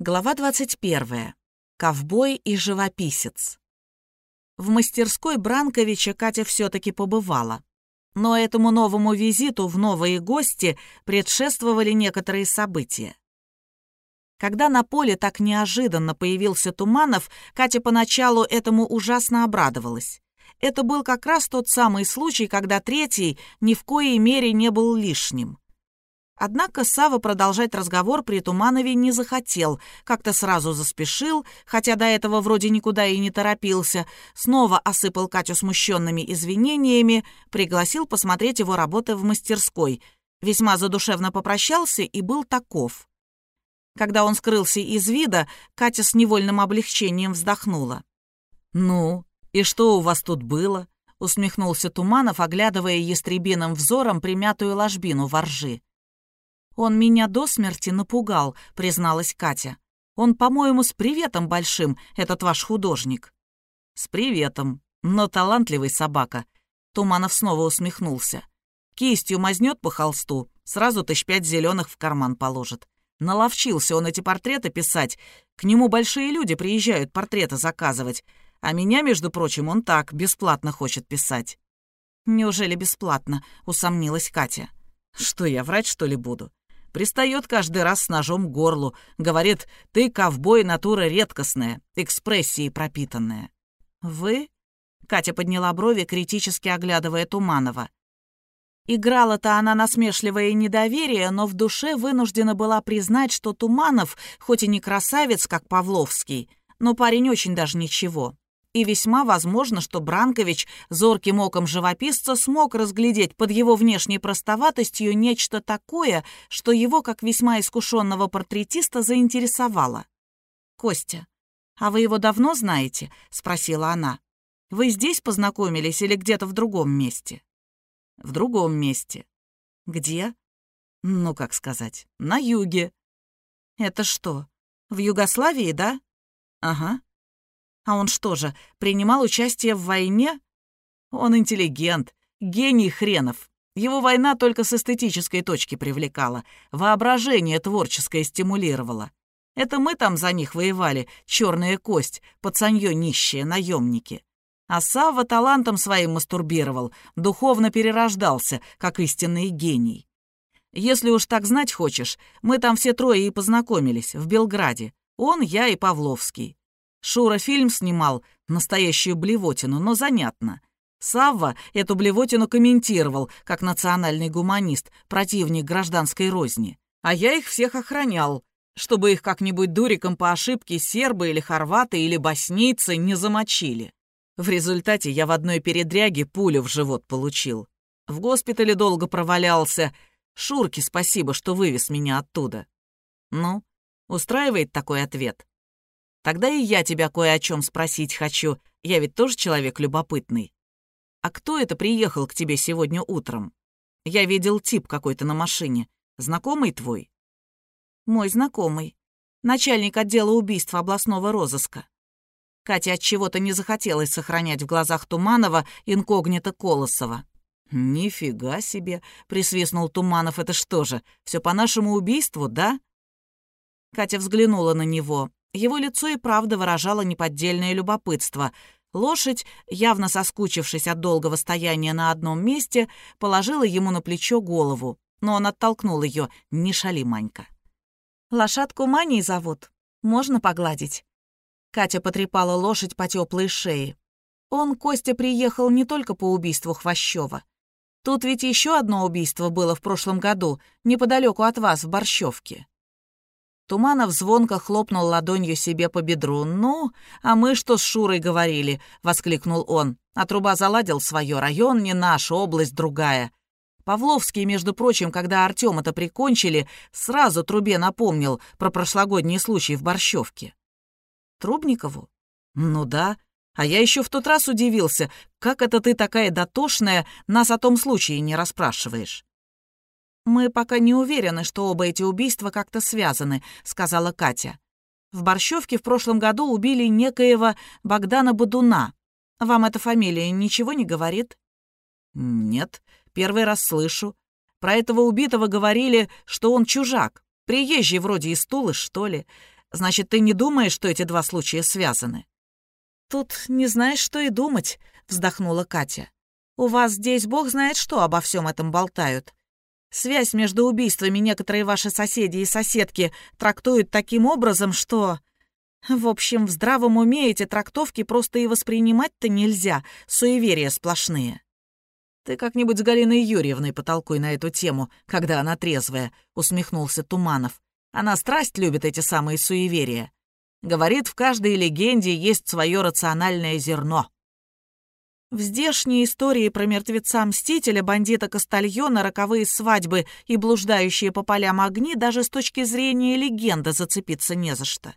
Глава 21. Ковбой и живописец. В мастерской Бранковича Катя все-таки побывала. Но этому новому визиту в новые гости предшествовали некоторые события. Когда на поле так неожиданно появился Туманов, Катя поначалу этому ужасно обрадовалась. Это был как раз тот самый случай, когда третий ни в коей мере не был лишним. Однако Сава продолжать разговор при Туманове не захотел, как-то сразу заспешил, хотя до этого вроде никуда и не торопился, снова осыпал Катю смущенными извинениями, пригласил посмотреть его работы в мастерской, весьма задушевно попрощался и был таков. Когда он скрылся из вида, Катя с невольным облегчением вздохнула. «Ну, и что у вас тут было?» — усмехнулся Туманов, оглядывая ястребиным взором примятую ложбину воржи. «Он меня до смерти напугал», — призналась Катя. «Он, по-моему, с приветом большим, этот ваш художник». «С приветом, но талантливый собака». Туманов снова усмехнулся. «Кистью мазнет по холсту, сразу тысяч пять зеленых в карман положит. Наловчился он эти портреты писать. К нему большие люди приезжают портреты заказывать. А меня, между прочим, он так, бесплатно хочет писать». «Неужели бесплатно?» — усомнилась Катя. «Что я, врать, что ли, буду? Пристает каждый раз с ножом к горлу. Говорит, ты ковбой, натура редкостная, экспрессией пропитанная. «Вы?» — Катя подняла брови, критически оглядывая Туманова. Играла-то она насмешливое недоверие, но в душе вынуждена была признать, что Туманов, хоть и не красавец, как Павловский, но парень очень даже ничего и весьма возможно, что Бранкович зорким оком живописца смог разглядеть под его внешней простоватостью нечто такое, что его, как весьма искушенного портретиста, заинтересовало. «Костя, а вы его давно знаете?» — спросила она. «Вы здесь познакомились или где-то в другом месте?» «В другом месте». «Где?» «Ну, как сказать, на юге». «Это что, в Югославии, да?» «Ага». А он что же, принимал участие в войне? Он интеллигент, гений хренов. Его война только с эстетической точки привлекала, воображение творческое стимулировало. Это мы там за них воевали, черная кость, пацанье нищие, наемники. А Савва талантом своим мастурбировал, духовно перерождался, как истинный гений. Если уж так знать хочешь, мы там все трое и познакомились, в Белграде. Он, я и Павловский. Шура фильм снимал, настоящую блевотину, но занятно. Савва эту блевотину комментировал, как национальный гуманист, противник гражданской розни. А я их всех охранял, чтобы их как-нибудь дуриком по ошибке сербы или хорваты или боснийцы не замочили. В результате я в одной передряге пулю в живот получил. В госпитале долго провалялся. Шурке спасибо, что вывез меня оттуда. Ну, устраивает такой ответ? Тогда и я тебя кое о чем спросить хочу. Я ведь тоже человек любопытный. А кто это приехал к тебе сегодня утром? Я видел тип какой-то на машине. Знакомый твой? Мой знакомый. Начальник отдела убийства областного розыска. Катя от чего-то не захотелось сохранять в глазах Туманова инкогнито Колосова. «Нифига себе!» — присвистнул Туманов. «Это что же, все по нашему убийству, да?» Катя взглянула на него. Его лицо и правда выражало неподдельное любопытство. Лошадь, явно соскучившись от долгого стояния на одном месте, положила ему на плечо голову, но он оттолкнул ее. «Не шали, Манька». «Лошадку Маней зовут. Можно погладить?» Катя потрепала лошадь по теплой шее. Он, Костя, приехал не только по убийству Хвощева. Тут ведь еще одно убийство было в прошлом году, неподалеку от вас, в Борщевке. Туманов звонко хлопнул ладонью себе по бедру. «Ну, а мы что с Шурой говорили?» — воскликнул он. А труба заладил свое. Район не наш, область другая. Павловский, между прочим, когда Артема-то прикончили, сразу трубе напомнил про прошлогодний случай в Борщевке. Трубникову? Ну да. А я еще в тот раз удивился, как это ты такая дотошная, нас о том случае не расспрашиваешь. «Мы пока не уверены, что оба эти убийства как-то связаны», — сказала Катя. «В Борщевке в прошлом году убили некоего Богдана Бодуна. Вам эта фамилия ничего не говорит?» «Нет, первый раз слышу. Про этого убитого говорили, что он чужак, приезжий вроде из Тулы, что ли. Значит, ты не думаешь, что эти два случая связаны?» «Тут не знаешь, что и думать», — вздохнула Катя. «У вас здесь бог знает что обо всем этом болтают. Связь между убийствами некоторые ваши соседи и соседки трактуют таким образом, что... В общем, в здравом уме эти трактовки просто и воспринимать-то нельзя, суеверия сплошные». «Ты как-нибудь с Галиной Юрьевной потолкуй на эту тему, когда она трезвая», — усмехнулся Туманов. «Она страсть любит эти самые суеверия. Говорит, в каждой легенде есть свое рациональное зерно». В здешней истории про мертвеца-мстителя, бандита Кастальона, роковые свадьбы и блуждающие по полям огни даже с точки зрения легенды зацепиться не за что.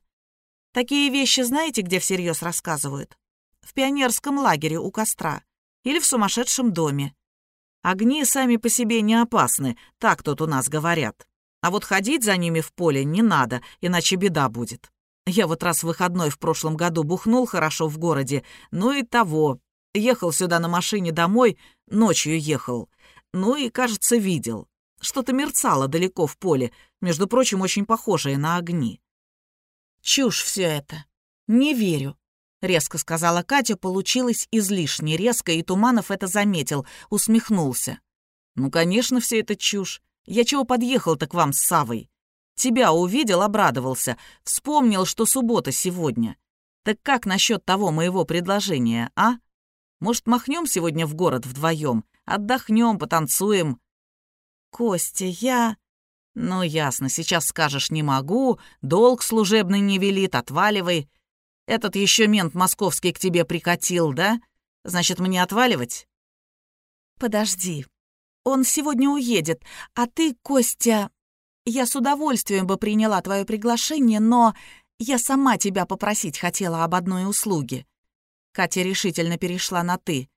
Такие вещи знаете, где всерьез рассказывают? В пионерском лагере у костра или в сумасшедшем доме. Огни сами по себе не опасны, так тут у нас говорят. А вот ходить за ними в поле не надо, иначе беда будет. Я вот раз в выходной в прошлом году бухнул хорошо в городе, ну и того. Ехал сюда на машине домой, ночью ехал. Ну и, кажется, видел. Что-то мерцало далеко в поле, между прочим, очень похожее на огни. Чушь все это. Не верю. — резко сказала Катя, получилось излишне резко, и Туманов это заметил, усмехнулся. «Ну, конечно, все это чушь. Я чего подъехал-то к вам с Савой? Тебя увидел, обрадовался, вспомнил, что суббота сегодня. Так как насчет того моего предложения, а? Может, махнем сегодня в город вдвоем, отдохнем, потанцуем?» «Костя, я...» «Ну, ясно, сейчас скажешь «не могу», долг служебный не велит, отваливай». Этот еще мент московский к тебе прикатил, да? Значит, мне отваливать?» «Подожди. Он сегодня уедет, а ты, Костя... Я с удовольствием бы приняла твое приглашение, но я сама тебя попросить хотела об одной услуге». Катя решительно перешла на «ты».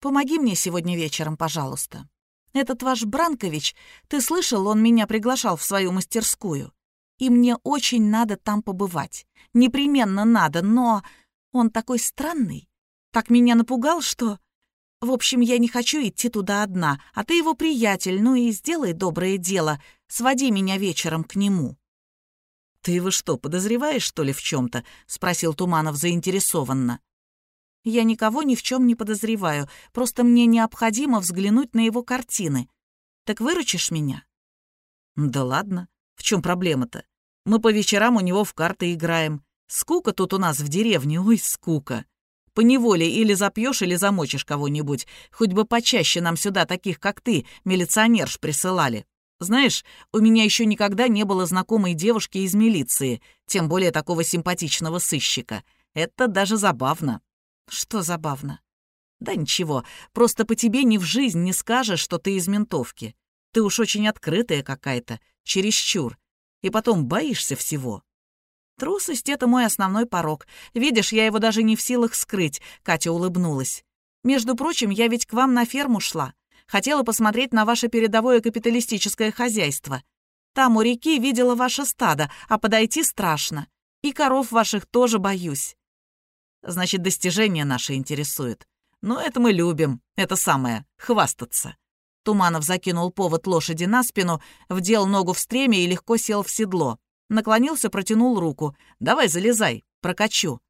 «Помоги мне сегодня вечером, пожалуйста. Этот ваш Бранкович, ты слышал, он меня приглашал в свою мастерскую и мне очень надо там побывать. Непременно надо, но он такой странный. Так меня напугал, что... В общем, я не хочу идти туда одна, а ты его приятель, ну и сделай доброе дело, своди меня вечером к нему». «Ты его что, подозреваешь, что ли, в чем то спросил Туманов заинтересованно. «Я никого ни в чем не подозреваю, просто мне необходимо взглянуть на его картины. Так выручишь меня?» «Да ладно, в чем проблема-то? Мы по вечерам у него в карты играем. Скука тут у нас в деревне, ой, скука. По неволе или запьешь, или замочишь кого-нибудь. Хоть бы почаще нам сюда таких, как ты, милиционерш, присылали. Знаешь, у меня еще никогда не было знакомой девушки из милиции, тем более такого симпатичного сыщика. Это даже забавно. Что забавно? Да ничего, просто по тебе ни в жизнь не скажешь, что ты из ментовки. Ты уж очень открытая какая-то, чересчур и потом боишься всего. Трусость — это мой основной порог. Видишь, я его даже не в силах скрыть», — Катя улыбнулась. «Между прочим, я ведь к вам на ферму шла. Хотела посмотреть на ваше передовое капиталистическое хозяйство. Там у реки видела ваше стадо, а подойти страшно. И коров ваших тоже боюсь». «Значит, достижения наши интересуют. Но это мы любим, это самое, хвастаться». Туманов закинул повод лошади на спину, вдел ногу в стремя и легко сел в седло. Наклонился, протянул руку. «Давай, залезай, прокачу».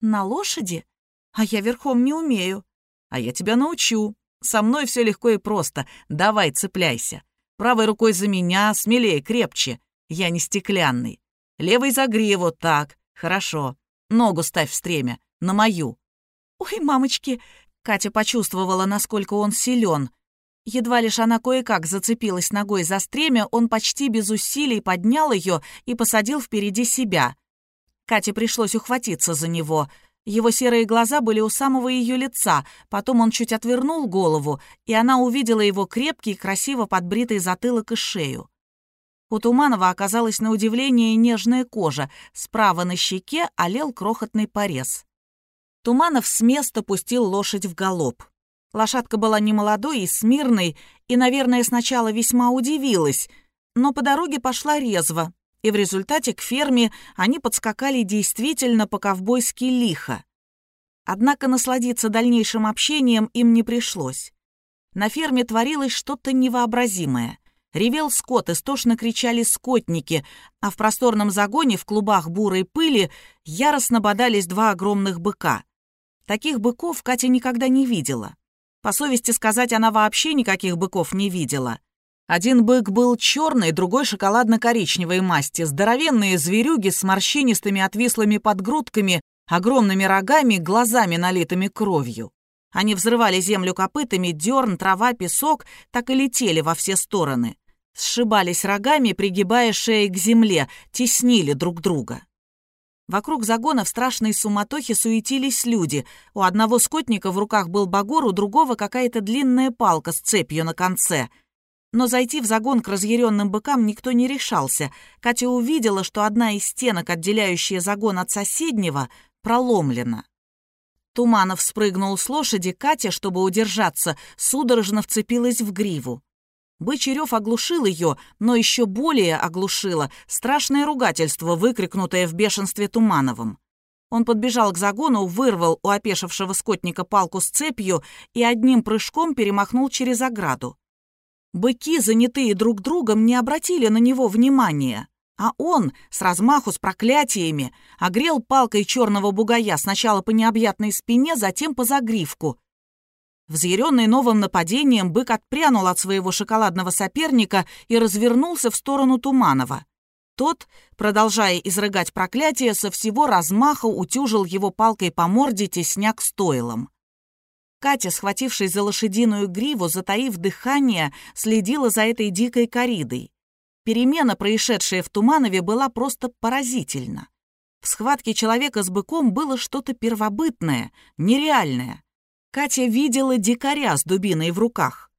«На лошади? А я верхом не умею». «А я тебя научу. Со мной все легко и просто. Давай, цепляйся. Правой рукой за меня, смелее, крепче. Я не стеклянный. Левой за гриву, так, хорошо. Ногу ставь в стремя, на мою». «Ой, мамочки!» Катя почувствовала, насколько он силен. Едва лишь она кое-как зацепилась ногой за стремя, он почти без усилий поднял ее и посадил впереди себя. Кате пришлось ухватиться за него. Его серые глаза были у самого ее лица, потом он чуть отвернул голову, и она увидела его крепкий, красиво подбритый затылок и шею. У Туманова оказалась на удивление нежная кожа, справа на щеке олел крохотный порез. Туманов с места пустил лошадь в галоп. Лошадка была немолодой и смирной, и, наверное, сначала весьма удивилась, но по дороге пошла резво, и в результате к ферме они подскакали действительно по-ковбойски лихо. Однако насладиться дальнейшим общением им не пришлось. На ферме творилось что-то невообразимое. Ревел скот, истошно кричали скотники, а в просторном загоне в клубах бурой пыли яростно бодались два огромных быка. Таких быков Катя никогда не видела. По совести сказать, она вообще никаких быков не видела. Один бык был черный, другой шоколадно-коричневой масти, здоровенные зверюги с морщинистыми отвислыми подгрудками, огромными рогами, глазами, налитыми кровью. Они взрывали землю копытами, дерн, трава, песок, так и летели во все стороны. Сшибались рогами, пригибая шеи к земле, теснили друг друга. Вокруг загона в страшной суматохе суетились люди. У одного скотника в руках был багор, у другого какая-то длинная палка с цепью на конце. Но зайти в загон к разъяренным быкам никто не решался. Катя увидела, что одна из стенок, отделяющая загон от соседнего, проломлена. Туманов спрыгнул с лошади, Катя, чтобы удержаться, судорожно вцепилась в гриву. Бычарев оглушил ее, но еще более оглушило страшное ругательство, выкрикнутое в бешенстве Тумановым. Он подбежал к загону, вырвал у опешившего скотника палку с цепью и одним прыжком перемахнул через ограду. Быки, занятые друг другом, не обратили на него внимания, а он, с размаху, с проклятиями, огрел палкой черного бугая сначала по необъятной спине, затем по загривку — Взъяренный новым нападением, бык отпрянул от своего шоколадного соперника и развернулся в сторону Туманова. Тот, продолжая изрыгать проклятие, со всего размаха утюжил его палкой по морде, тесня к стойлам. Катя, схватившись за лошадиную гриву, затаив дыхание, следила за этой дикой коридой. Перемена, происшедшая в Туманове, была просто поразительна. В схватке человека с быком было что-то первобытное, нереальное. Катя видела дикаря с дубиной в руках.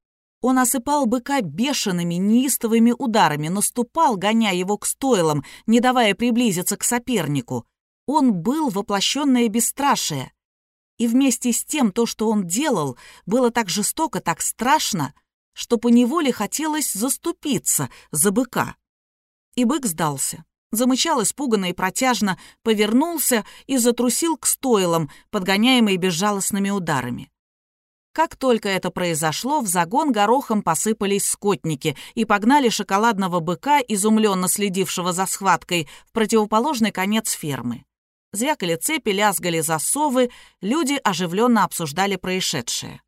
Он осыпал быка бешеными, неистовыми ударами, наступал, гоняя его к стойлам, не давая приблизиться к сопернику. Он был воплощенное бесстрашие. И вместе с тем то, что он делал, было так жестоко, так страшно, что поневоле хотелось заступиться за быка. И бык сдался замычал испуганно и протяжно, повернулся и затрусил к стойлам, подгоняемый безжалостными ударами. Как только это произошло, в загон горохом посыпались скотники и погнали шоколадного быка, изумленно следившего за схваткой, в противоположный конец фермы. Звякали цепи, лязгали засовы, люди оживленно обсуждали происшедшее.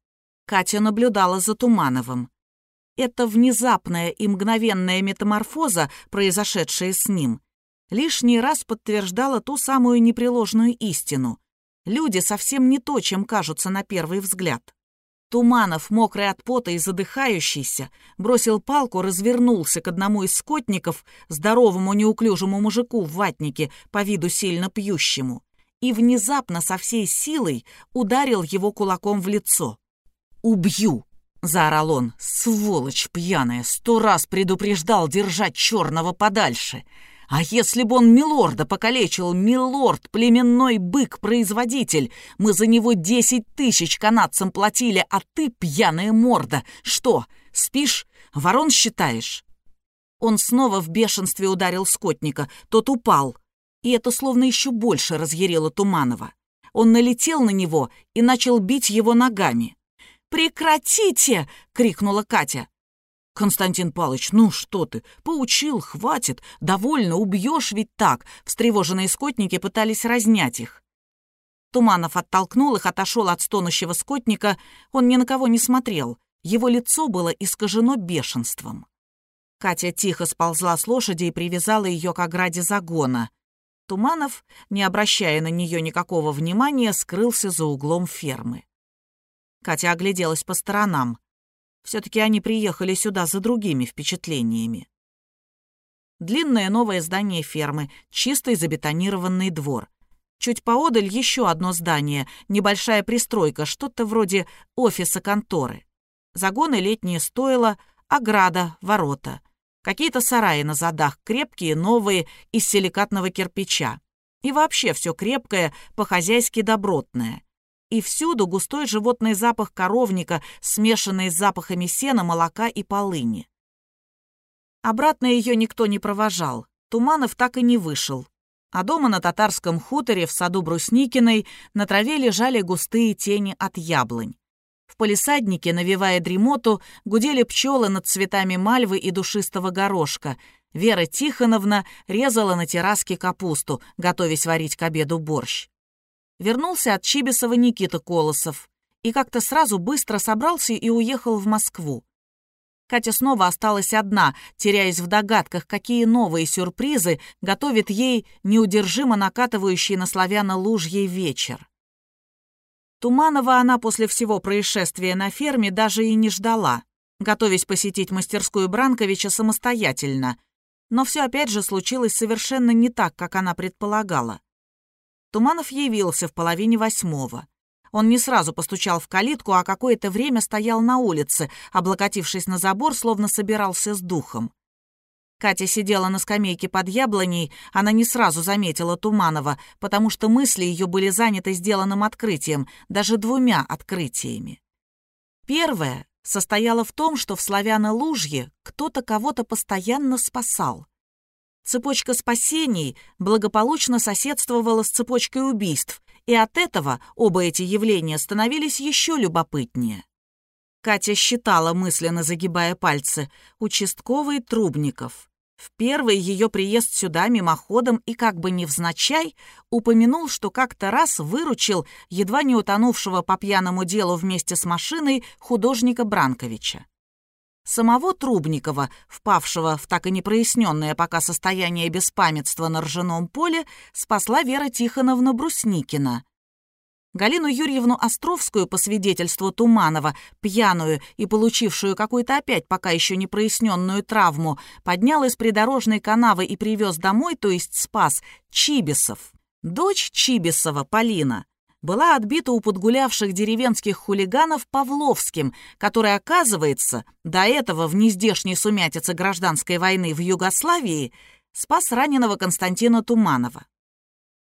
Катя наблюдала за Тумановым. Эта внезапная и мгновенная метаморфоза, произошедшая с ним, лишний раз подтверждала ту самую непреложную истину. Люди совсем не то, чем кажутся на первый взгляд. Туманов, мокрый от пота и задыхающийся, бросил палку, развернулся к одному из скотников, здоровому неуклюжему мужику в ватнике, по виду сильно пьющему, и внезапно со всей силой ударил его кулаком в лицо. «Убью!» — заорал он. «Сволочь пьяная! Сто раз предупреждал держать черного подальше!» А если бы он милорда покалечил, милорд, племенной бык-производитель, мы за него десять тысяч канадцам платили, а ты, пьяная морда, что, спишь, ворон считаешь?» Он снова в бешенстве ударил скотника, тот упал, и это словно еще больше разъярило Туманова. Он налетел на него и начал бить его ногами. «Прекратите!» — крикнула Катя. «Константин Палыч, ну что ты, поучил, хватит, довольно, убьешь ведь так!» Встревоженные скотники пытались разнять их. Туманов оттолкнул их, отошел от стонущего скотника. Он ни на кого не смотрел. Его лицо было искажено бешенством. Катя тихо сползла с лошади и привязала ее к ограде загона. Туманов, не обращая на нее никакого внимания, скрылся за углом фермы. Катя огляделась по сторонам. Все-таки они приехали сюда за другими впечатлениями. Длинное новое здание фермы, чистый забетонированный двор. Чуть поодаль еще одно здание, небольшая пристройка, что-то вроде офиса конторы. Загоны летние стойла, ограда, ворота. Какие-то сараи на задах, крепкие, новые, из силикатного кирпича. И вообще все крепкое, по-хозяйски добротное и всюду густой животный запах коровника, смешанный с запахами сена, молока и полыни. Обратно ее никто не провожал, Туманов так и не вышел. А дома на татарском хуторе в саду Брусникиной на траве лежали густые тени от яблонь. В полисаднике, навевая дремоту, гудели пчелы над цветами мальвы и душистого горошка. Вера Тихоновна резала на терраске капусту, готовясь варить к обеду борщ. Вернулся от Чибисова Никита Колосов и как-то сразу быстро собрался и уехал в Москву. Катя снова осталась одна, теряясь в догадках, какие новые сюрпризы готовит ей неудержимо накатывающий на славяно лужьей вечер. Туманова она после всего происшествия на ферме даже и не ждала, готовясь посетить мастерскую Бранковича самостоятельно. Но все опять же случилось совершенно не так, как она предполагала. Туманов явился в половине восьмого. Он не сразу постучал в калитку, а какое-то время стоял на улице, облокотившись на забор, словно собирался с духом. Катя сидела на скамейке под яблоней, она не сразу заметила Туманова, потому что мысли ее были заняты сделанным открытием, даже двумя открытиями. Первое состояло в том, что в Славяно-Лужье кто-то кого-то постоянно спасал. Цепочка спасений благополучно соседствовала с цепочкой убийств, и от этого оба эти явления становились еще любопытнее. Катя считала, мысленно загибая пальцы, участковый Трубников. В первый ее приезд сюда мимоходом и как бы невзначай упомянул, что как-то раз выручил едва не утонувшего по пьяному делу вместе с машиной художника Бранковича. Самого Трубникова, впавшего в так и непроясненное пока состояние беспамятства на ржаном поле, спасла Вера Тихоновна Брусникина. Галину Юрьевну Островскую, по свидетельству Туманова, пьяную и получившую какую-то опять пока еще не проясненную травму, поднял из придорожной канавы и привез домой, то есть спас, Чибисов. Дочь Чибисова, Полина, была отбита у подгулявших деревенских хулиганов Павловским, который, оказывается, до этого в нездешней сумятице гражданской войны в Югославии спас раненого Константина Туманова.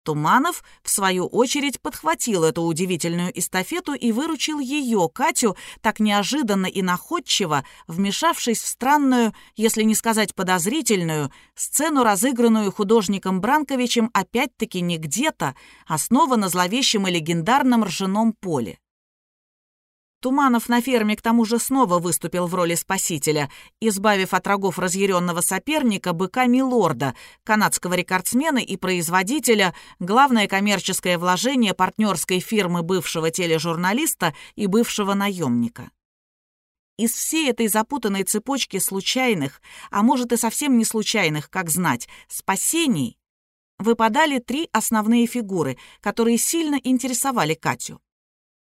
Туманов, в свою очередь, подхватил эту удивительную эстафету и выручил ее, Катю, так неожиданно и находчиво, вмешавшись в странную, если не сказать подозрительную, сцену, разыгранную художником Бранковичем опять-таки не где-то, а снова на зловещем и легендарном ржаном поле. Туманов на ферме к тому же снова выступил в роли спасителя, избавив от рогов разъяренного соперника быка Милорда, канадского рекордсмена и производителя, главное коммерческое вложение партнерской фирмы бывшего тележурналиста и бывшего наемника. Из всей этой запутанной цепочки случайных, а может и совсем не случайных, как знать, спасений, выпадали три основные фигуры, которые сильно интересовали Катю.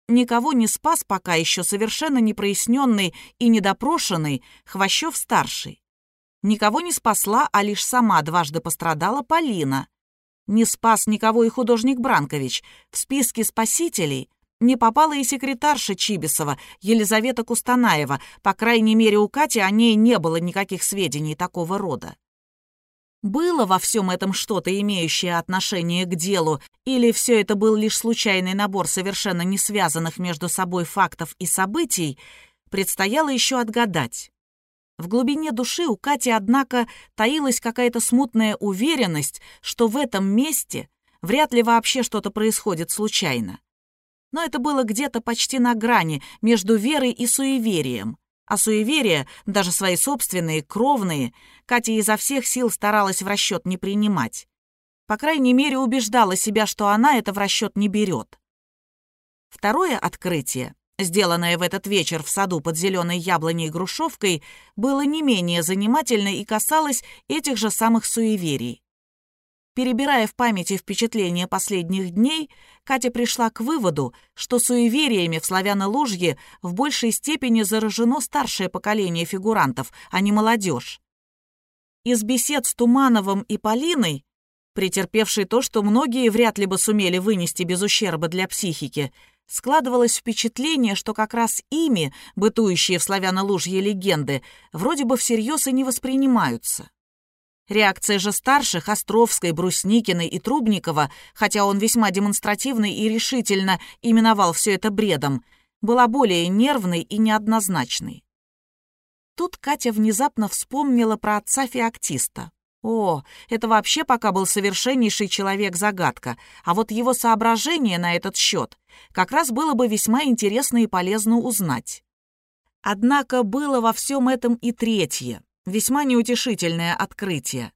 Никого не спас пока еще совершенно непроясненный и недопрошенный Хвощев-старший. Никого не спасла, а лишь сама дважды пострадала Полина. Не спас никого и художник Бранкович. В списке спасителей не попала и секретарша Чибисова, Елизавета Кустанаева. По крайней мере, у Кати о ней не было никаких сведений такого рода. Было во всем этом что-то, имеющее отношение к делу, или все это был лишь случайный набор совершенно не связанных между собой фактов и событий, предстояло еще отгадать. В глубине души у Кати, однако, таилась какая-то смутная уверенность, что в этом месте вряд ли вообще что-то происходит случайно. Но это было где-то почти на грани между верой и суеверием. А суеверия, даже свои собственные, кровные, Катя изо всех сил старалась в расчет не принимать. По крайней мере, убеждала себя, что она это в расчет не берет. Второе открытие, сделанное в этот вечер в саду под зеленой яблоней и грушевкой, было не менее занимательно и касалось этих же самых суеверий. Перебирая в памяти впечатления последних дней, Катя пришла к выводу, что суевериями в Славяно-Лужье в большей степени заражено старшее поколение фигурантов, а не молодежь. Из бесед с Тумановым и Полиной, претерпевшей то, что многие вряд ли бы сумели вынести без ущерба для психики, складывалось впечатление, что как раз ими, бытующие в Славяно-Лужье легенды, вроде бы всерьез и не воспринимаются. Реакция же старших, Островской, Брусникиной и Трубникова, хотя он весьма демонстративно и решительно именовал все это бредом, была более нервной и неоднозначной. Тут Катя внезапно вспомнила про отца феоктиста. О, это вообще пока был совершеннейший человек-загадка, а вот его соображение на этот счет как раз было бы весьма интересно и полезно узнать. Однако было во всем этом и третье, весьма неутешительное открытие.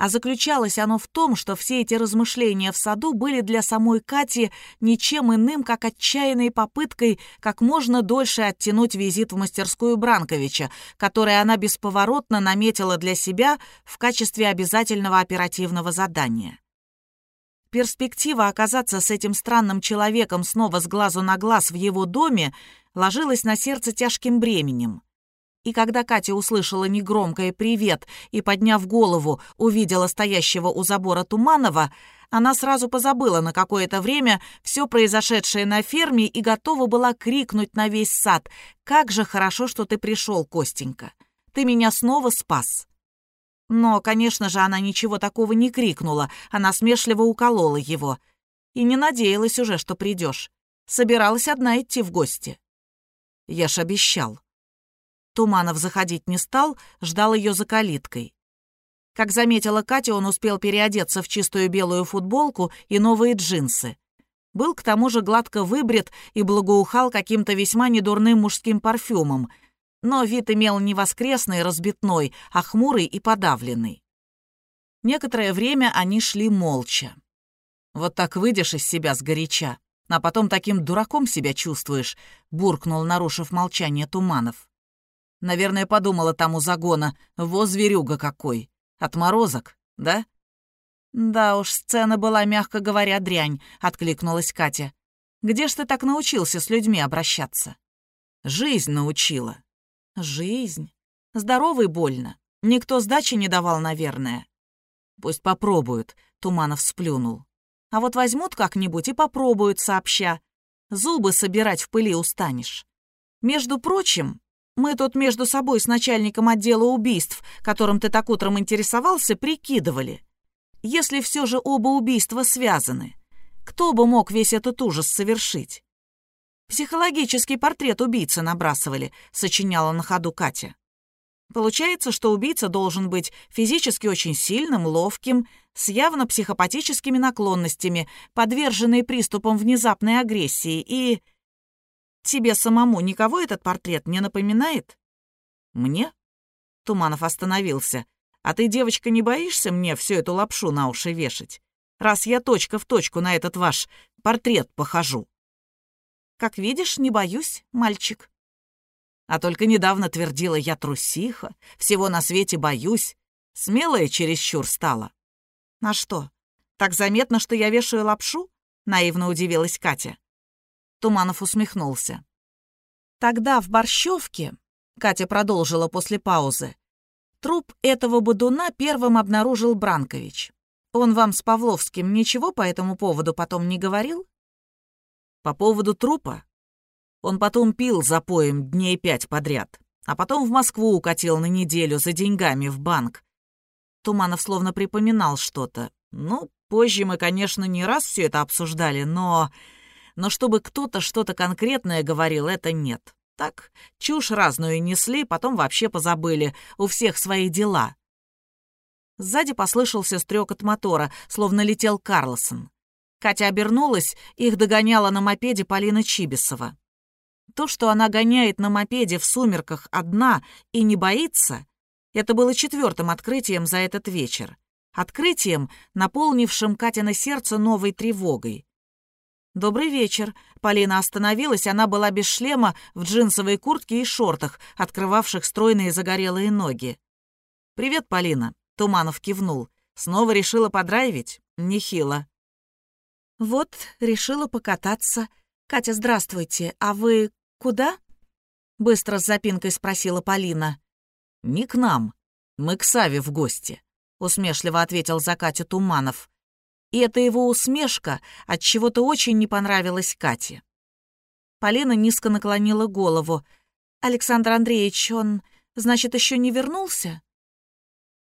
А заключалось оно в том, что все эти размышления в саду были для самой Кати ничем иным, как отчаянной попыткой как можно дольше оттянуть визит в мастерскую Бранковича, который она бесповоротно наметила для себя в качестве обязательного оперативного задания. Перспектива оказаться с этим странным человеком снова с глазу на глаз в его доме ложилась на сердце тяжким бременем. И когда Катя услышала негромкое «привет» и, подняв голову, увидела стоящего у забора Туманова, она сразу позабыла на какое-то время все произошедшее на ферме и готова была крикнуть на весь сад «Как же хорошо, что ты пришел, Костенька! Ты меня снова спас!» Но, конечно же, она ничего такого не крикнула, она смешливо уколола его. И не надеялась уже, что придешь. Собиралась одна идти в гости. Я ж обещал. Туманов заходить не стал, ждал ее за калиткой. Как заметила Катя, он успел переодеться в чистую белую футболку и новые джинсы. Был к тому же гладко выбрит и благоухал каким-то весьма недурным мужским парфюмом, но вид имел не воскресный, разбитной, а хмурый и подавленный. Некоторое время они шли молча. «Вот так выйдешь из себя сгоряча, а потом таким дураком себя чувствуешь», — буркнул, нарушив молчание Туманов. Наверное, подумала там у загона. Во зверюга какой. Отморозок, да? Да уж, сцена была, мягко говоря, дрянь, откликнулась Катя. Где ж ты так научился с людьми обращаться? Жизнь научила. Жизнь. Здоровый больно. Никто сдачи не давал, наверное. Пусть попробуют, Туманов сплюнул. А вот возьмут как-нибудь и попробуют сообща. Зубы собирать в пыли устанешь. Между прочим, мы тут между собой с начальником отдела убийств, которым ты так утром интересовался, прикидывали. Если все же оба убийства связаны, кто бы мог весь этот ужас совершить? Психологический портрет убийцы набрасывали, сочиняла на ходу Катя. Получается, что убийца должен быть физически очень сильным, ловким, с явно психопатическими наклонностями, подверженный приступам внезапной агрессии и... Тебе самому никого этот портрет не напоминает? Мне? Туманов остановился. А ты, девочка, не боишься мне всю эту лапшу на уши вешать? Раз я точка в точку на этот ваш портрет похожу. Как видишь, не боюсь, мальчик. А только недавно твердила я трусиха, всего на свете боюсь. Смелая чересчур стала. На что, так заметно, что я вешаю лапшу? Наивно удивилась Катя. Туманов усмехнулся. «Тогда в Борщевке», — Катя продолжила после паузы, «труп этого бодуна первым обнаружил Бранкович. Он вам с Павловским ничего по этому поводу потом не говорил?» «По поводу трупа?» Он потом пил за поем дней пять подряд, а потом в Москву укатил на неделю за деньгами в банк. Туманов словно припоминал что-то. Ну, позже мы, конечно, не раз все это обсуждали, но но чтобы кто-то что-то конкретное говорил, это нет. Так, чушь разную несли, потом вообще позабыли, у всех свои дела. Сзади послышался стрекот мотора, словно летел Карлсон. Катя обернулась, их догоняла на мопеде Полина Чибисова. То, что она гоняет на мопеде в сумерках одна и не боится, это было четвертым открытием за этот вечер. Открытием, наполнившим Катина сердце новой тревогой. «Добрый вечер». Полина остановилась, она была без шлема, в джинсовой куртке и шортах, открывавших стройные загорелые ноги. «Привет, Полина», — Туманов кивнул. «Снова решила подрайвить? Нехило». «Вот, решила покататься. Катя, здравствуйте. А вы куда?» Быстро с запинкой спросила Полина. «Не к нам. Мы к Саве в гости», — усмешливо ответил за Катю Туманов и эта его усмешка от чего то очень не понравилась Кате. Полина низко наклонила голову. «Александр Андреевич, он, значит, еще не вернулся?»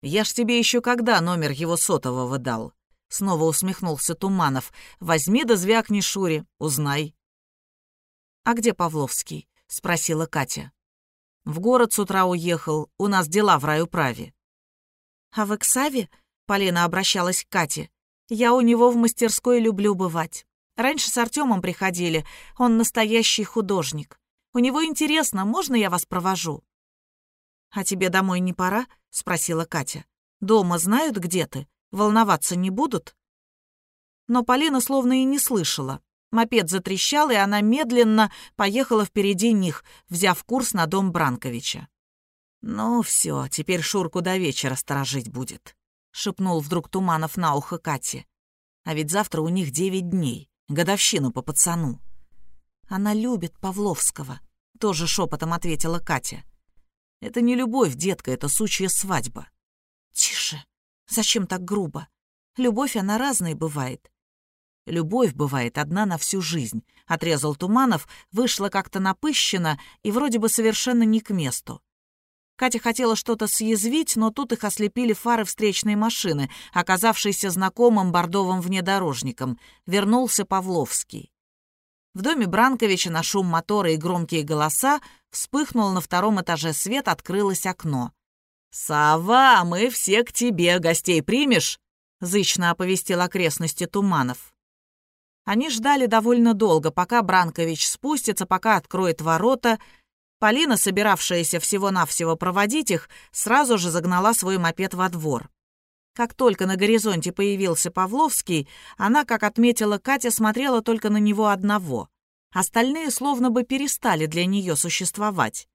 «Я ж тебе еще когда номер его сотового дал?» Снова усмехнулся Туманов. «Возьми да звякни Шуре, узнай». «А где Павловский?» — спросила Катя. «В город с утра уехал, у нас дела в райуправе». «А в Иксаве?» — Полина обращалась к Кате. «Я у него в мастерской люблю бывать. Раньше с Артемом приходили, он настоящий художник. У него интересно, можно я вас провожу?» «А тебе домой не пора?» — спросила Катя. «Дома знают, где ты? Волноваться не будут?» Но Полина словно и не слышала. Мопед затрещал, и она медленно поехала впереди них, взяв курс на дом Бранковича. «Ну все, теперь Шурку до вечера сторожить будет», — шепнул вдруг Туманов на ухо Кате. «А ведь завтра у них девять дней, годовщину по пацану». «Она любит Павловского», — тоже шепотом ответила Катя. «Это не любовь, детка, это сучья свадьба». «Тише, зачем так грубо? Любовь, она разной бывает. Любовь бывает одна на всю жизнь. Отрезал Туманов, вышла как-то напыщенно и вроде бы совершенно не к месту. Катя хотела что-то съязвить, но тут их ослепили фары встречной машины, оказавшейся знакомым бордовым внедорожником. Вернулся Павловский. В доме Бранковича на шум мотора и громкие голоса вспыхнул на втором этаже свет, открылось окно. «Сова, мы все к тебе, гостей примешь?» — зычно оповестил окрестности Туманов. Они ждали довольно долго, пока Бранкович спустится, пока откроет ворота. Полина, собиравшаяся всего-навсего проводить их, сразу же загнала свой мопед во двор. Как только на горизонте появился Павловский, она, как отметила Катя, смотрела только на него одного. Остальные словно бы перестали для нее существовать.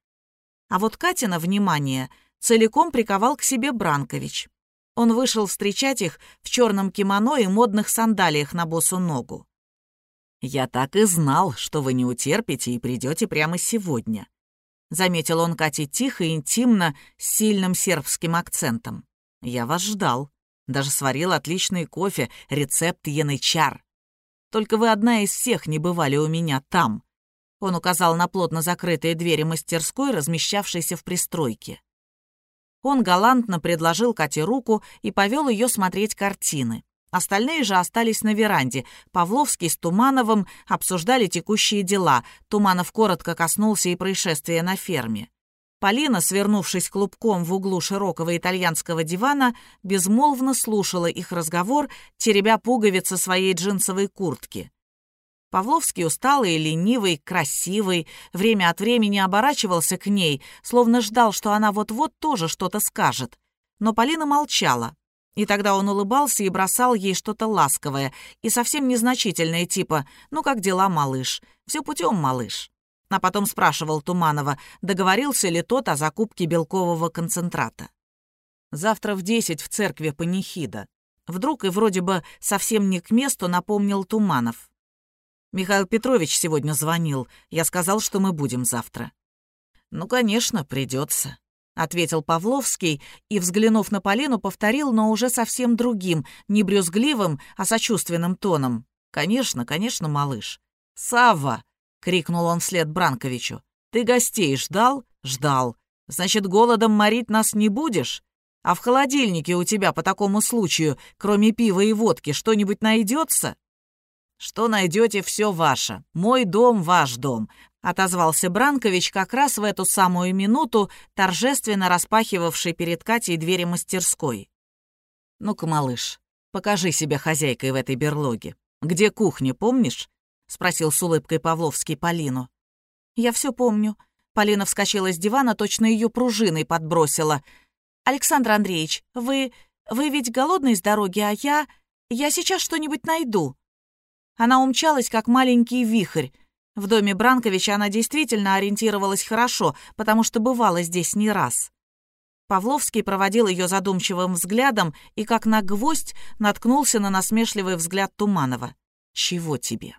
А вот Катина внимание целиком приковал к себе Бранкович. Он вышел встречать их в черном кимоно и модных сандалиях на босу ногу. «Я так и знал, что вы не утерпите и придете прямо сегодня», — заметил он Кате тихо и интимно, с сильным сербским акцентом. «Я вас ждал. Даже сварил отличный кофе, рецепт янычар. Только вы одна из всех не бывали у меня там». Он указал на плотно закрытые двери мастерской, размещавшейся в пристройке. Он галантно предложил Кате руку и повел ее смотреть картины. Остальные же остались на веранде. Павловский с Тумановым обсуждали текущие дела. Туманов коротко коснулся и происшествия на ферме. Полина, свернувшись клубком в углу широкого итальянского дивана, безмолвно слушала их разговор, теребя пуговицы своей джинсовой куртки. Павловский усталый, ленивый, красивый, время от времени оборачивался к ней, словно ждал, что она вот-вот тоже что-то скажет. Но Полина молчала. И тогда он улыбался и бросал ей что-то ласковое и совсем незначительное, типа «Ну как дела, малыш? Все путем, малыш». А потом спрашивал Туманова, договорился ли тот о закупке белкового концентрата. «Завтра в десять в церкви панихида». Вдруг и вроде бы совсем не к месту напомнил Туманов. «Михаил Петрович сегодня звонил. Я сказал, что мы будем завтра». «Ну, конечно, придется. — ответил Павловский и, взглянув на Полину, повторил, но уже совсем другим, не брюзгливым, а сочувственным тоном. «Конечно, конечно, малыш». «Савва!» — крикнул он вслед Бранковичу. «Ты гостей ждал?» «Ждал. Значит, голодом морить нас не будешь? А в холодильнике у тебя по такому случаю, кроме пива и водки, что-нибудь найдется?» «Что найдете, все ваше. Мой дом — ваш дом. — отозвался Бранкович как раз в эту самую минуту, торжественно распахивавший перед Катей двери мастерской. «Ну-ка, малыш, покажи себя хозяйкой в этой берлоге. Где кухня, помнишь?» — спросил с улыбкой Павловский Полину. «Я все помню». Полина вскочила с дивана, точно ее пружиной подбросила. «Александр Андреевич, вы... вы ведь голодный с дороги, а я... я сейчас что-нибудь найду». Она умчалась, как маленький вихрь, в доме Бранковича она действительно ориентировалась хорошо, потому что бывала здесь не раз. Павловский проводил ее задумчивым взглядом и, как на гвоздь, наткнулся на насмешливый взгляд Туманова. «Чего тебе?»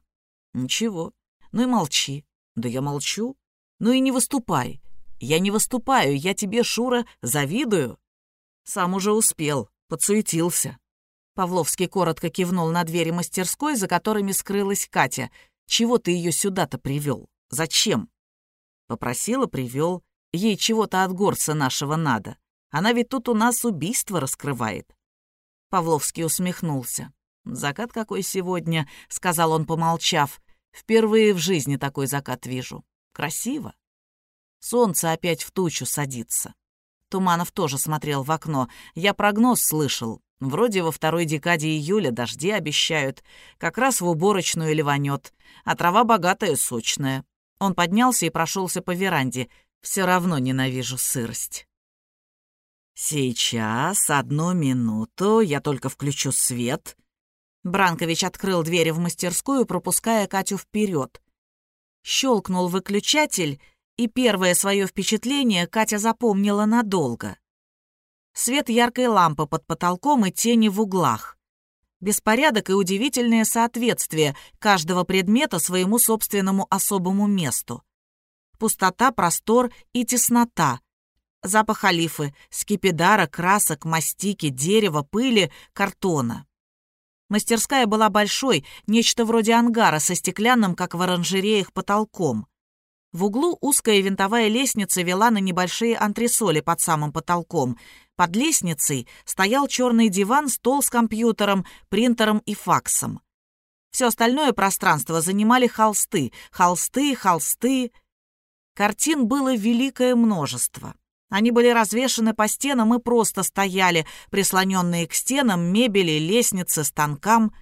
«Ничего. Ну и молчи». «Да я молчу. Ну и не выступай. Я не выступаю, я тебе, Шура, завидую». Сам уже успел, подсуетился. Павловский коротко кивнул на двери мастерской, за которыми скрылась Катя — чего ты ее сюда-то привел? Зачем? Попросила, привел. Ей чего-то от горца нашего надо. Она ведь тут у нас убийство раскрывает. Павловский усмехнулся. «Закат какой сегодня», — сказал он, помолчав. «Впервые в жизни такой закат вижу. Красиво. Солнце опять в тучу садится. Туманов тоже смотрел в окно. «Я прогноз слышал. Вроде во второй декаде июля дожди обещают. Как раз в уборочную ливанет. А трава богатая, сочная». Он поднялся и прошелся по веранде. «Все равно ненавижу сырость». «Сейчас, одну минуту, я только включу свет». Бранкович открыл двери в мастерскую, пропуская Катю вперед. Щелкнул выключатель, и первое свое впечатление Катя запомнила надолго. Свет яркой лампы под потолком и тени в углах. Беспорядок и удивительное соответствие каждого предмета своему собственному особому месту. Пустота, простор и теснота. Запах олифы, скипидара, красок, мастики, дерева, пыли, картона. Мастерская была большой, нечто вроде ангара со стеклянным, как в оранжереях, потолком. В углу узкая винтовая лестница вела на небольшие антресоли под самым потолком. Под лестницей стоял черный диван, стол с компьютером, принтером и факсом. Все остальное пространство занимали холсты, холсты, холсты. Картин было великое множество. Они были развешаны по стенам и просто стояли, прислоненные к стенам, мебели, лестнице, станкам.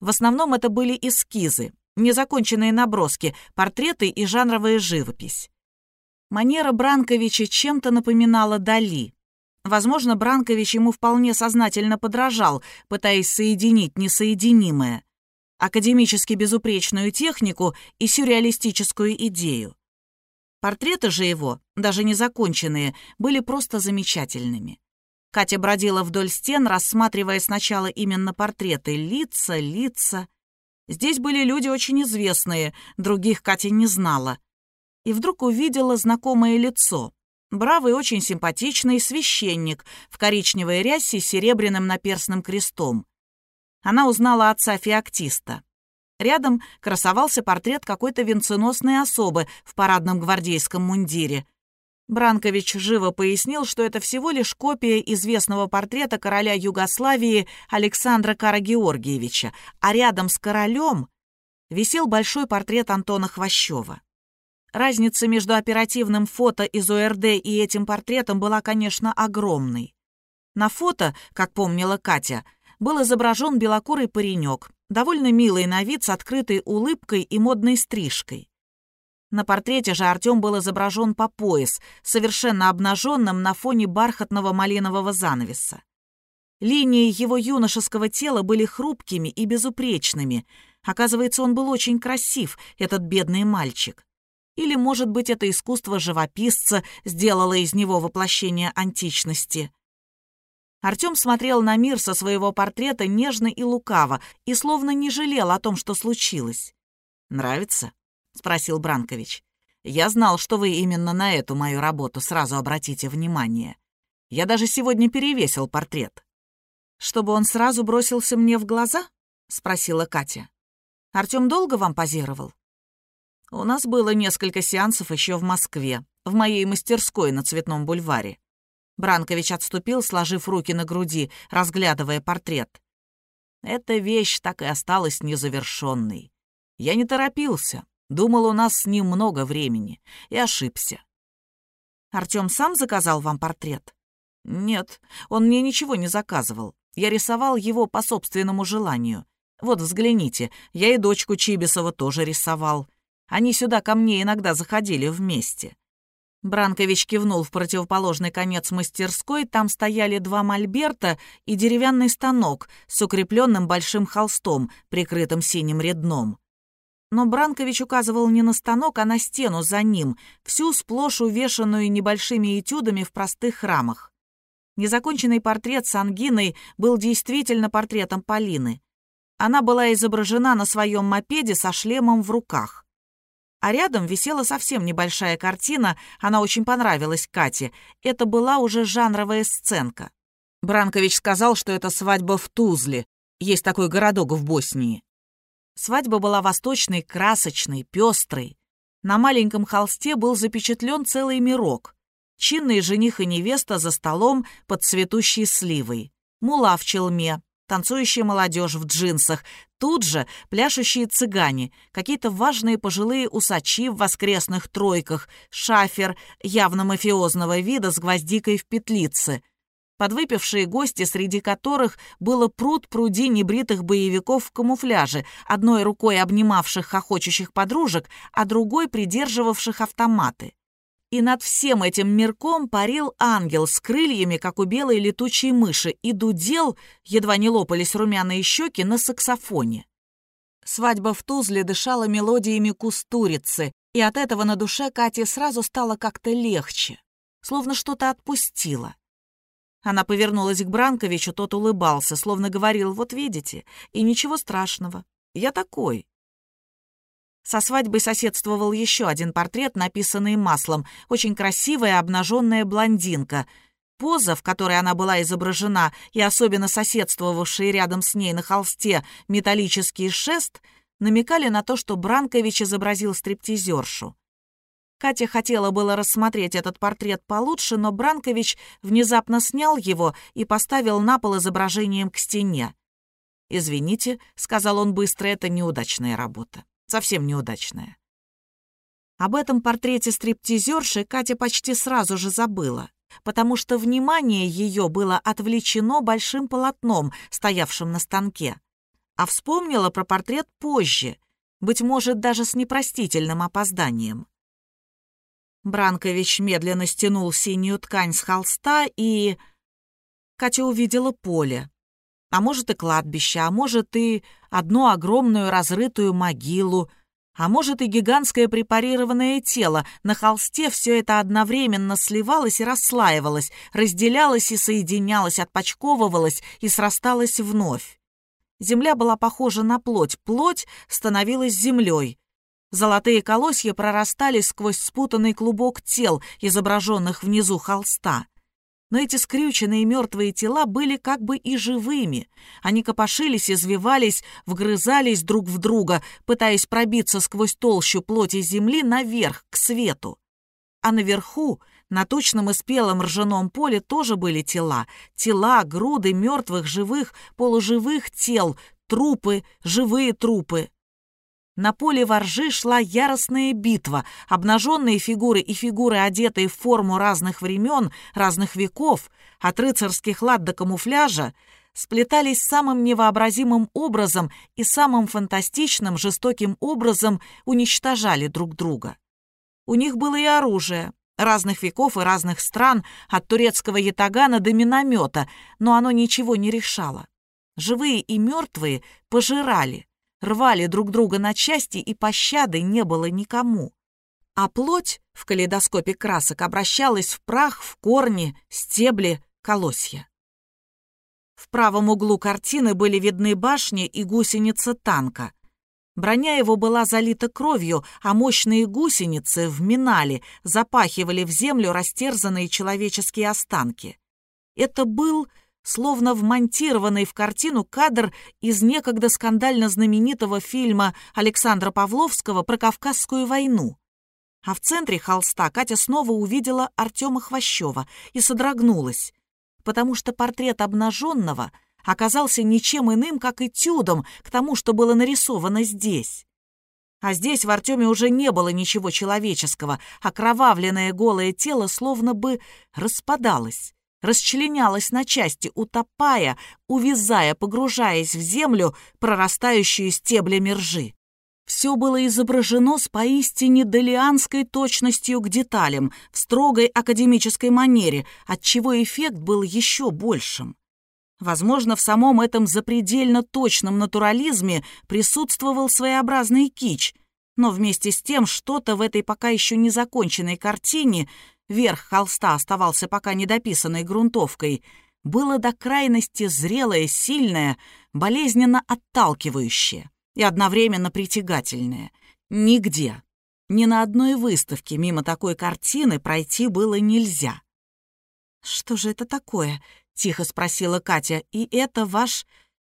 В основном это были эскизы, незаконченные наброски, портреты и жанровая живопись. Манера Бранковича чем-то напоминала Дали. Возможно, Бранкович ему вполне сознательно подражал, пытаясь соединить несоединимое. Академически безупречную технику и сюрреалистическую идею. Портреты же его, даже незаконченные, были просто замечательными. Катя бродила вдоль стен, рассматривая сначала именно портреты, лица, лица. Здесь были люди очень известные, других Катя не знала. И вдруг увидела знакомое лицо. Бравый, очень симпатичный священник в коричневой рясе с серебряным наперстным крестом. Она узнала отца феоктиста. Рядом красовался портрет какой-то венценосной особы в парадном гвардейском мундире. Бранкович живо пояснил, что это всего лишь копия известного портрета короля Югославии Александра Карагеоргиевича, а рядом с королем висел большой портрет Антона Хвощева. Разница между оперативным фото из ОРД и этим портретом была, конечно, огромной. На фото, как помнила Катя, был изображен белокурый паренек, довольно милый на вид с открытой улыбкой и модной стрижкой. На портрете же Артем был изображен по пояс, совершенно обнаженным на фоне бархатного малинового занавеса. Линии его юношеского тела были хрупкими и безупречными. Оказывается, он был очень красив, этот бедный мальчик. Или, может быть, это искусство живописца сделало из него воплощение античности. Артем смотрел на мир со своего портрета нежно и лукаво и словно не жалел о том, что случилось. «Нравится?» — спросил Бранкович. «Я знал, что вы именно на эту мою работу сразу обратите внимание. Я даже сегодня перевесил портрет». «Чтобы он сразу бросился мне в глаза?» — спросила Катя. «Артём долго вам позировал?» «У нас было несколько сеансов еще в Москве, в моей мастерской на Цветном бульваре». Бранкович отступил, сложив руки на груди, разглядывая портрет. Эта вещь так и осталась незавершенной. Я не торопился, Думал, у нас с ним много времени. И ошибся. Артём сам заказал вам портрет? Нет, он мне ничего не заказывал. Я рисовал его по собственному желанию. Вот взгляните, я и дочку Чибисова тоже рисовал. Они сюда ко мне иногда заходили вместе. Бранкович кивнул в противоположный конец мастерской, там стояли два мольберта и деревянный станок с укрепленным большим холстом, прикрытым синим редном. Но Бранкович указывал не на станок, а на стену за ним, всю сплошь увешанную небольшими этюдами в простых рамах. Незаконченный портрет с ангиной был действительно портретом Полины. Она была изображена на своем мопеде со шлемом в руках. А рядом висела совсем небольшая картина, она очень понравилась Кате. Это была уже жанровая сценка. Бранкович сказал, что это свадьба в Тузле. Есть такой городок в Боснии. Свадьба была восточной, красочной, пестрой. На маленьком холсте был запечатлен целый мирок. Чинные жених и невеста за столом под цветущей сливой. Мула в челме, танцующая молодежь в джинсах, тут же пляшущие цыгане, какие-то важные пожилые усачи в воскресных тройках, шафер явно мафиозного вида с гвоздикой в петлице, подвыпившие гости, среди которых было пруд пруди небритых боевиков в камуфляже, одной рукой обнимавших хохочущих подружек, а другой придерживавших автоматы и над всем этим мирком парил ангел с крыльями, как у белой летучей мыши, и дудел, едва не лопались румяные щеки, на саксофоне. Свадьба в Тузле дышала мелодиями кустурицы, и от этого на душе Кате сразу стало как-то легче, словно что-то отпустило. Она повернулась к Бранковичу, тот улыбался, словно говорил, вот видите, и ничего страшного, я такой. Со свадьбой соседствовал еще один портрет, написанный маслом. Очень красивая обнаженная блондинка. Поза, в которой она была изображена, и особенно соседствовавший рядом с ней на холсте металлический шест, намекали на то, что Бранкович изобразил стриптизершу. Катя хотела было рассмотреть этот портрет получше, но Бранкович внезапно снял его и поставил на пол изображением к стене. «Извините», — сказал он быстро, — «это неудачная работа» совсем неудачная. Об этом портрете стриптизерши Катя почти сразу же забыла, потому что внимание ее было отвлечено большим полотном, стоявшим на станке, а вспомнила про портрет позже, быть может, даже с непростительным опозданием. Бранкович медленно стянул синюю ткань с холста, и... Катя увидела поле а может и кладбище, а может и одну огромную разрытую могилу, а может и гигантское препарированное тело. На холсте все это одновременно сливалось и расслаивалось, разделялось и соединялось, отпочковывалось и срасталось вновь. Земля была похожа на плоть, плоть становилась землей. Золотые колосья прорастали сквозь спутанный клубок тел, изображенных внизу холста но эти скрюченные мертвые тела были как бы и живыми. Они копошились, извивались, вгрызались друг в друга, пытаясь пробиться сквозь толщу плоти земли наверх, к свету. А наверху, на точном и спелом ржаном поле тоже были тела. Тела, груды мертвых, живых, полуживых тел, трупы, живые трупы. На поле воржи шла яростная битва. Обнаженные фигуры и фигуры, одетые в форму разных времен, разных веков, от рыцарских лад до камуфляжа, сплетались самым невообразимым образом и самым фантастичным, жестоким образом уничтожали друг друга. У них было и оружие, разных веков и разных стран, от турецкого ятагана до миномета, но оно ничего не решало. Живые и мертвые пожирали, рвали друг друга на части, и пощады не было никому. А плоть в калейдоскопе красок обращалась в прах, в корни, стебли, колосья. В правом углу картины были видны башни и гусеница танка. Броня его была залита кровью, а мощные гусеницы вминали, запахивали в землю растерзанные человеческие останки. Это был словно вмонтированный в картину кадр из некогда скандально знаменитого фильма Александра Павловского про Кавказскую войну. А в центре холста Катя снова увидела Артема Хвощева и содрогнулась, потому что портрет обнаженного оказался ничем иным, как этюдом к тому, что было нарисовано здесь. А здесь в Артеме уже не было ничего человеческого, окровавленное голое тело словно бы распадалось расчленялась на части, утопая, увязая, погружаясь в землю, прорастающую стеблями ржи. Все было изображено с поистине делианской точностью к деталям, в строгой академической манере, отчего эффект был еще большим. Возможно, в самом этом запредельно точном натурализме присутствовал своеобразный кич, но вместе с тем что-то в этой пока еще не законченной картине верх холста оставался пока недописанной грунтовкой, было до крайности зрелое, сильное, болезненно отталкивающее и одновременно притягательное. Нигде, ни на одной выставке мимо такой картины пройти было нельзя. «Что же это такое?» — тихо спросила Катя. «И это ваш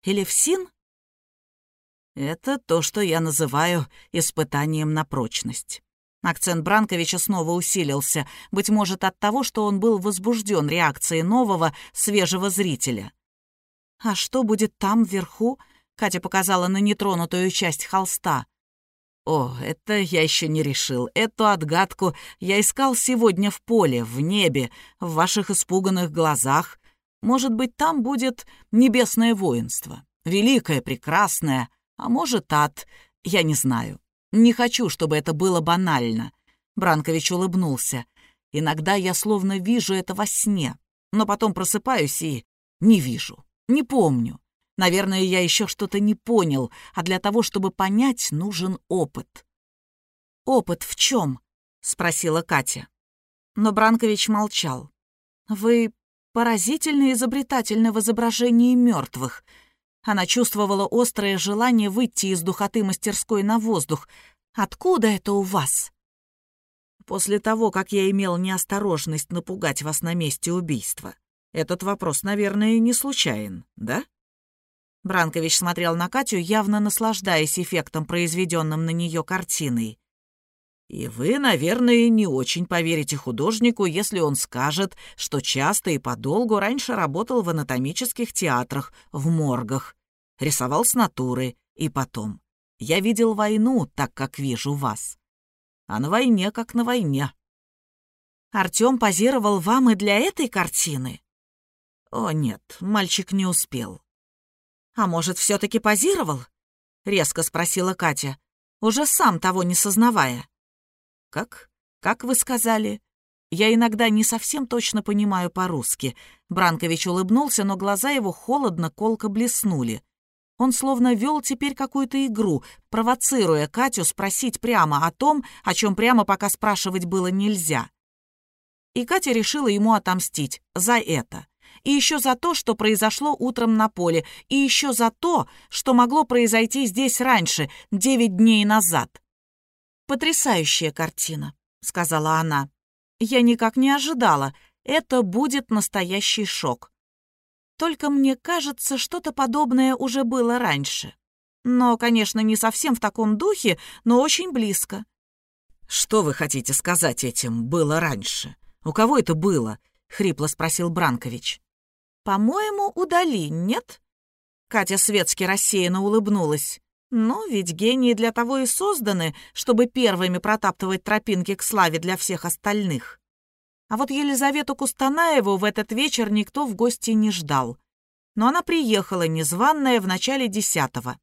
Элевсин?» «Это то, что я называю испытанием на прочность». Акцент Бранковича снова усилился, быть может, от того, что он был возбужден реакцией нового, свежего зрителя. «А что будет там, вверху?» Катя показала на нетронутую часть холста. «О, это я еще не решил. Эту отгадку я искал сегодня в поле, в небе, в ваших испуганных глазах. Может быть, там будет небесное воинство, великое, прекрасное, а может, ад, я не знаю. Не хочу, чтобы это было банально». Бранкович улыбнулся. «Иногда я словно вижу это во сне, но потом просыпаюсь и не вижу, не помню. Наверное, я еще что-то не понял, а для того, чтобы понять, нужен опыт. «Опыт в чем?» — спросила Катя. Но Бранкович молчал. «Вы поразительно изобретательны в изображении мертвых. Она чувствовала острое желание выйти из духоты мастерской на воздух. «Откуда это у вас?» «После того, как я имел неосторожность напугать вас на месте убийства. Этот вопрос, наверное, не случайен, да?» Бранкович смотрел на Катю, явно наслаждаясь эффектом, произведенным на нее картиной. «И вы, наверное, не очень поверите художнику, если он скажет, что часто и подолгу раньше работал в анатомических театрах, в моргах, рисовал с натуры, и потом. Я видел войну, так как вижу вас. А на войне, как на войне». «Артём позировал вам и для этой картины?» «О, нет, мальчик не успел. «А может, все-таки позировал?» — резко спросила Катя, уже сам того не сознавая. «Как? Как вы сказали?» «Я иногда не совсем точно понимаю по-русски». Бранкович улыбнулся, но глаза его холодно, колко блеснули. Он словно вел теперь какую-то игру, провоцируя Катю спросить прямо о том, о чем прямо пока спрашивать было нельзя. И Катя решила ему отомстить за это и еще за то, что произошло утром на поле, и еще за то, что могло произойти здесь раньше, девять дней назад. «Потрясающая картина», — сказала она. «Я никак не ожидала. Это будет настоящий шок. Только мне кажется, что-то подобное уже было раньше. Но, конечно, не совсем в таком духе, но очень близко». «Что вы хотите сказать этим «было раньше»? У кого это было?» — хрипло спросил Бранкович. «По-моему, удали, нет?» Катя светски рассеянно улыбнулась. «Ну, ведь гении для того и созданы, чтобы первыми протаптывать тропинки к славе для всех остальных». А вот Елизавету Кустанаеву в этот вечер никто в гости не ждал. Но она приехала незваная в начале десятого.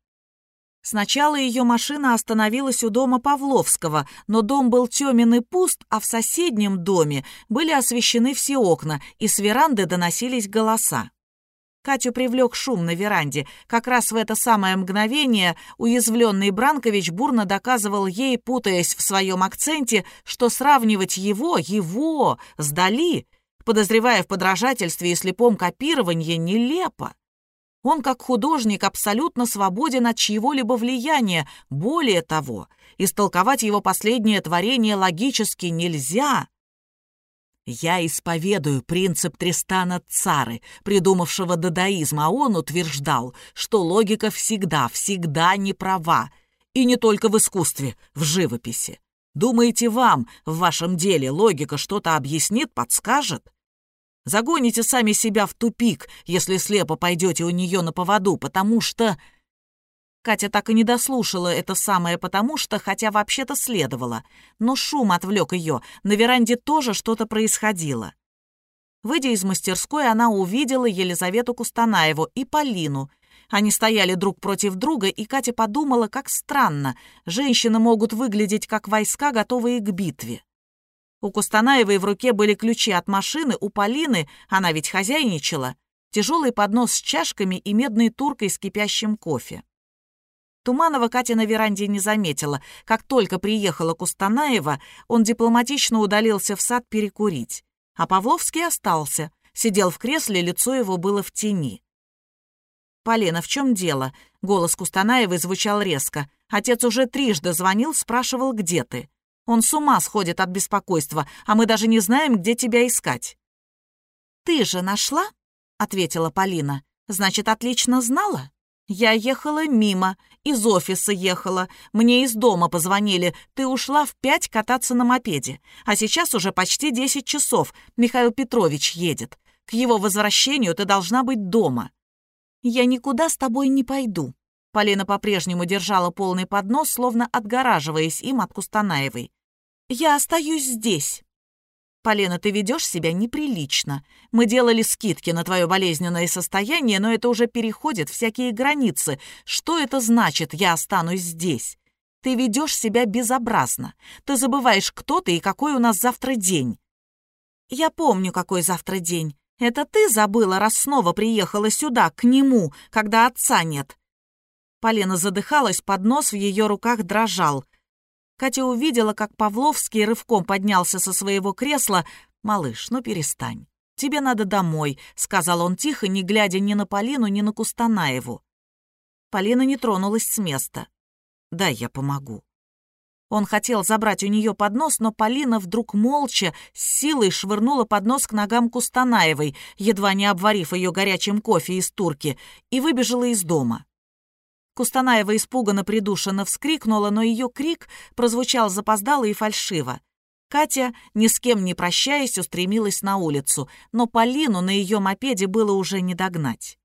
Сначала ее машина остановилась у дома Павловского, но дом был темен и пуст, а в соседнем доме были освещены все окна, и с веранды доносились голоса. Катю привлек шум на веранде. Как раз в это самое мгновение уязвленный Бранкович бурно доказывал ей, путаясь в своем акценте, что сравнивать его, его, с Дали, подозревая в подражательстве и слепом копировании, нелепо. Он, как художник, абсолютно свободен от чьего-либо влияния. Более того, истолковать его последнее творение логически нельзя. Я исповедую принцип Тристана Цары, придумавшего дадаизм, а он утверждал, что логика всегда, всегда не права. И не только в искусстве, в живописи. Думаете, вам в вашем деле логика что-то объяснит, подскажет? Загоните сами себя в тупик, если слепо пойдете у нее на поводу, потому что...» Катя так и не дослушала это самое «потому что», хотя вообще-то следовало. Но шум отвлек ее, на веранде тоже что-то происходило. Выйдя из мастерской, она увидела Елизавету Кустанаеву и Полину. Они стояли друг против друга, и Катя подумала, как странно. Женщины могут выглядеть как войска, готовые к битве. У Кустанаевой в руке были ключи от машины, у Полины, она ведь хозяйничала, тяжелый поднос с чашками и медной туркой с кипящим кофе. Туманова Катя на веранде не заметила. Как только приехала Кустанаева, он дипломатично удалился в сад перекурить. А Павловский остался. Сидел в кресле, лицо его было в тени. «Полина, в чем дело?» Голос Кустанаевой звучал резко. Отец уже трижды звонил, спрашивал, где ты. Он с ума сходит от беспокойства, а мы даже не знаем, где тебя искать». «Ты же нашла?» — ответила Полина. «Значит, отлично знала?» «Я ехала мимо, из офиса ехала. Мне из дома позвонили. Ты ушла в пять кататься на мопеде. А сейчас уже почти десять часов. Михаил Петрович едет. К его возвращению ты должна быть дома». «Я никуда с тобой не пойду». Полина по-прежнему держала полный поднос, словно отгораживаясь им от Кустанаевой. «Я остаюсь здесь». «Полина, ты ведешь себя неприлично. Мы делали скидки на твое болезненное состояние, но это уже переходит всякие границы. Что это значит «я останусь здесь»? Ты ведешь себя безобразно. Ты забываешь, кто ты и какой у нас завтра день». «Я помню, какой завтра день. Это ты забыла, раз снова приехала сюда, к нему, когда отца нет?» Полина задыхалась, поднос в ее руках дрожал. Катя увидела, как Павловский рывком поднялся со своего кресла. «Малыш, ну перестань. Тебе надо домой», — сказал он тихо, не глядя ни на Полину, ни на Кустанаеву. Полина не тронулась с места. «Да, я помогу». Он хотел забрать у нее поднос, но Полина вдруг молча, с силой швырнула поднос к ногам Кустанаевой, едва не обварив ее горячим кофе из турки, и выбежала из дома. Кустанаева испуганно придушенно вскрикнула, но ее крик прозвучал запоздало и фальшиво. Катя, ни с кем не прощаясь, устремилась на улицу, но Полину на ее мопеде было уже не догнать.